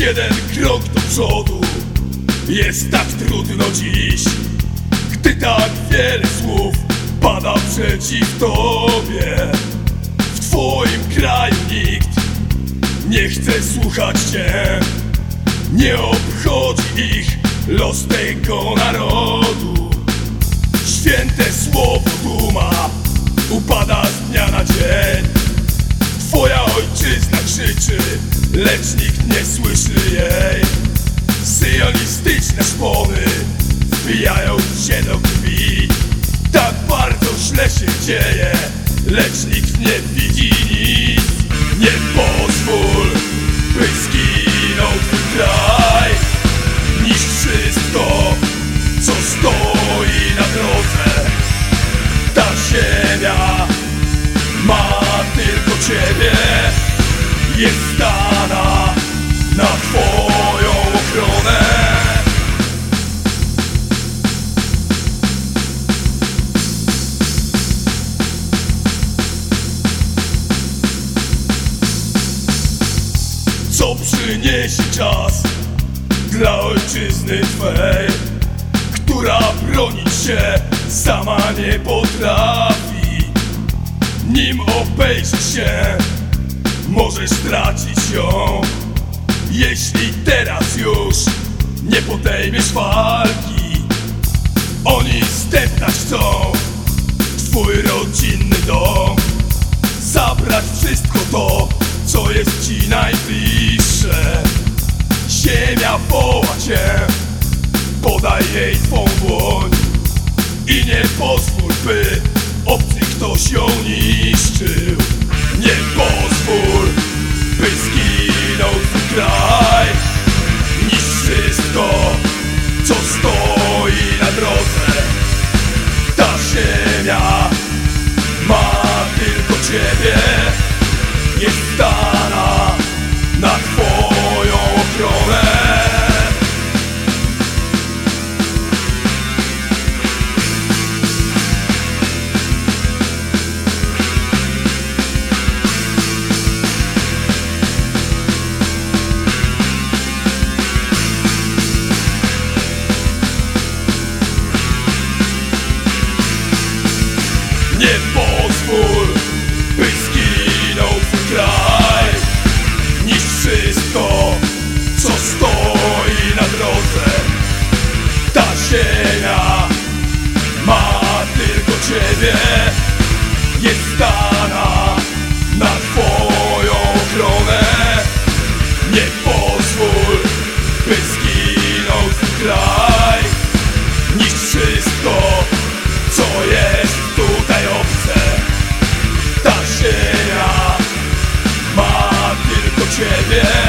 jeden krok do przodu. Jest tak trudno dziś Gdy tak wiele słów pada przeciw tobie. W twoim kraju nikt nie chce słuchać cię Nie obchodzi ich los tego narodu. Święte słowo duma upada z dnia na dzień. Twoja ojczyzna krzyczy, lecz nikt słyszy jej Syjonistyczne szpony wbijają się do krwi. Tak bardzo źle się dzieje, lecz nikt nie widzi nic. Nie pozwól, by zginął twój kraj. Niż wszystko, co stoi na drodze. Ta ziemia ma tylko Ciebie. Jest dana przyniesie czas dla ojczyzny Twej Która bronić się sama nie potrafi. Nim obejrzysz się Możesz tracić ją. Jeśli teraz już Nie podejmiesz walki Oni zdeptać chcą Twój rodzinny dom. Zabrać wszystko to Co jest ci najbliższe? Ziemia woła cię Podaj jej twą dłoń I nie pozwól by obcy ktoś ją ciebie.